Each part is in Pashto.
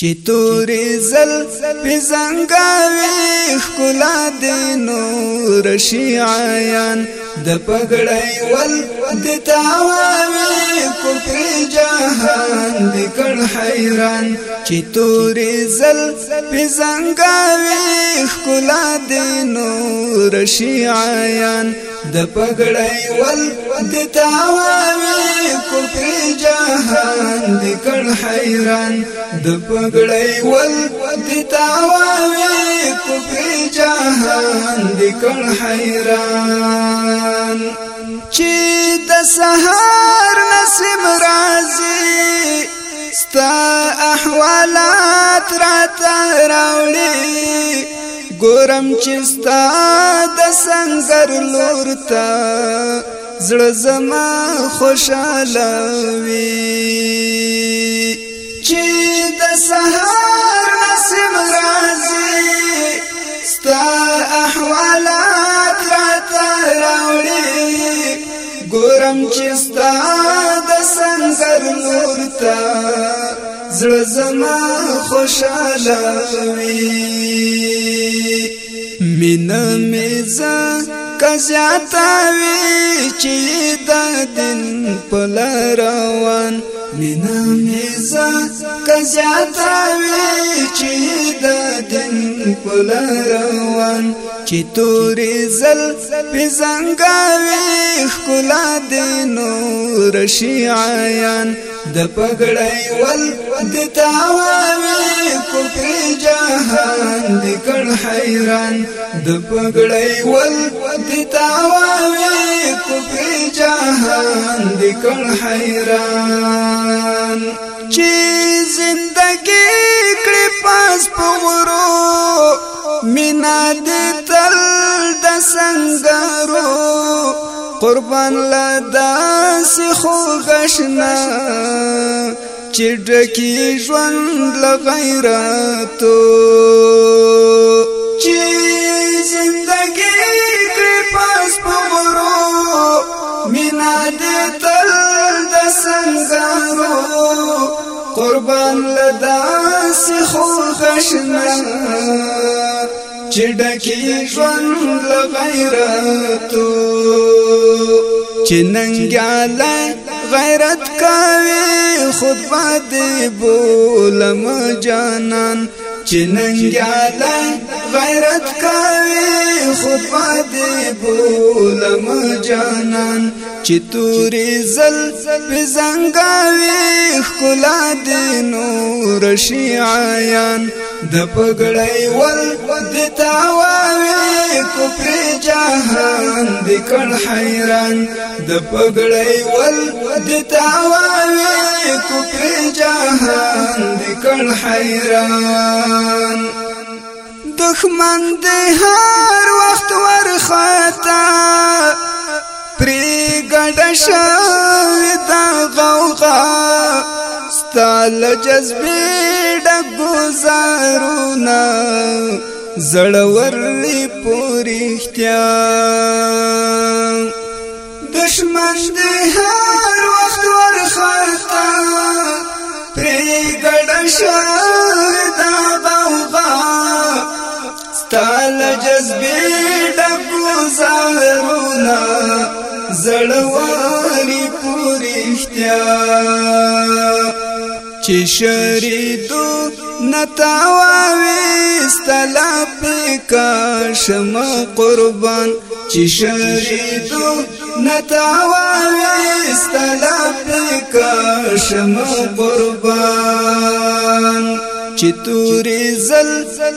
چې تورې زل پزنګاوي خلا د نور شیعان د پګړای ول د تاوامي کفر جهان د کړ حیران چې تورې زل پزنګاوي خلا د نور شیعان د پګړای ول د تاوامي کفر جهان لاندې کړ حیران د پګړې ول د تاوې په جهان د کړ حیران چې د سهار نسیم رازي ستا احوالات راته راوړي ګورم چې ستا د سنگر لور ته زړه زما خوشاله وي سهار نسیم رازی ستا احوالات را تراوڑی گورم چستا د سنگر مورتا زړه زما خوشاله وي مینا میزا کزیاتا وی چې د دین په روان مینا میزا کزیاتا وی چې د دن پل روان چې تورې زل پزنګا وی خلا د نور شیعان د پګړی ول د تاوامي کفر جهان د کړ حیران د پګړی ول د تاوامي کفر جهان د کړ حیران چې زندګي قربان لدا سی خوغشنا چې ډکی ژوند ل غیرتو چې زندګي کړ پاس پورو مینا دې تل د سنگارو قربان لدا سی خوغشنا چې ډکی ژوند له غیرتو چې ننګاله غیرت کاوي خود باندې بولم جانان چې ننګیاله غیرت کوي خطبه دی بولم جانان چې تورې زل بزنګاوي خلا دی نور شیعان د پګړې ول د تاوي کو پر جهان بکړ حیران د پګړې ول د تاوې کو په جهان بکړ حیران دښمن دې هر وخت ورختا پری ګډ شوی دا غوغا ستاله جذبې ډګو زارونه زړورلی پوریختیا دشمن دې هر وخت ورختا پرې ګډ شهدا باوبا ستاله جذبې ډبو زارونا زړورلی پوریختیا چې شریدو نتاوي استلا پکا شم قربان چې شریدو نتاوي استلا پکا شم قربان چې تورې زل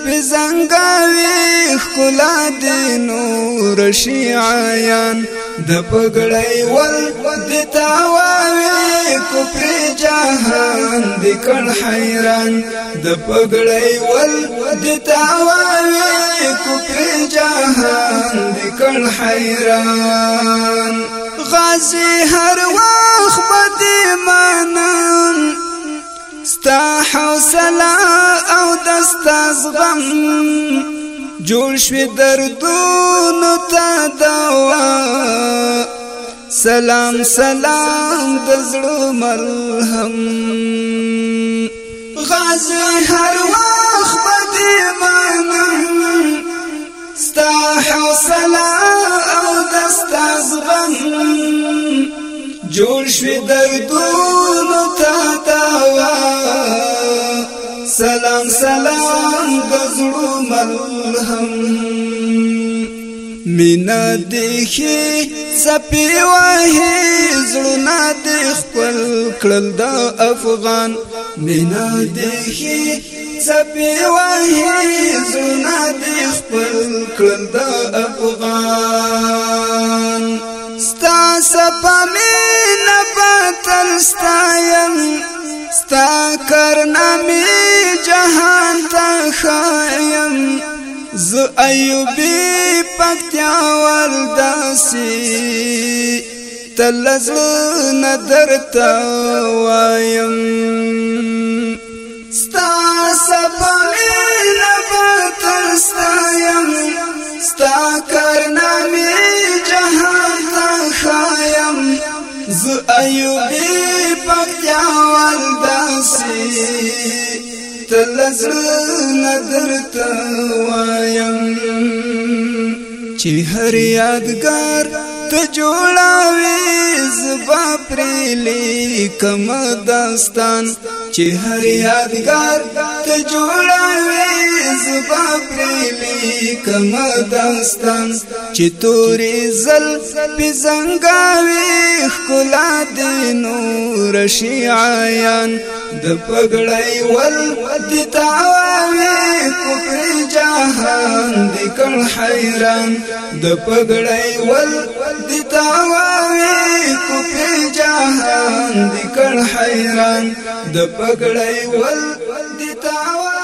بزنګاوي خلا دینو رشیعان د پګړی ول د تاوې کو پر جهان د کړ حیران د پګړی ول د تاوې کو پر جهان د کړ حیران غازی هر وخت بدی منن ستا حوصله او دستا زغم جوړ شوی دردونو ته دوا سلام سلام د زړه مرهم غازی هر وخت بدی منم ستا حوصله او دست ازبم جوړ شوی دردونو ملهم مینا دیخی سپی وحی زلونا دیخ پل کلل دا افغان مینا دیخی سپی وحی زلونا دیخ پل کلل دا افغان ستا سپا مینا باتل ستا یم ستا کرنا می جہان ز ایوبی پکتیا ور داسی تلزل ندرتا وایم ستا سبلی نبتر ستایم ستا کرنامی جہان تا خایم ز ایوبی پکتیا ور داسی تل زړه درته وایم چې هر یادګار ته جوړاوي زبا پرې لیکم داستان چې هر یادګار ته جوړوي زبا پریلی کم داستان چې تورې زل په زنګاوي خلا د نور شیعان د پګړای ول د تاوي کوپر جهان د کل حیران د پګړای ول د تاوي مې جهان دې کړ حیران د پګړې ول دې تاوان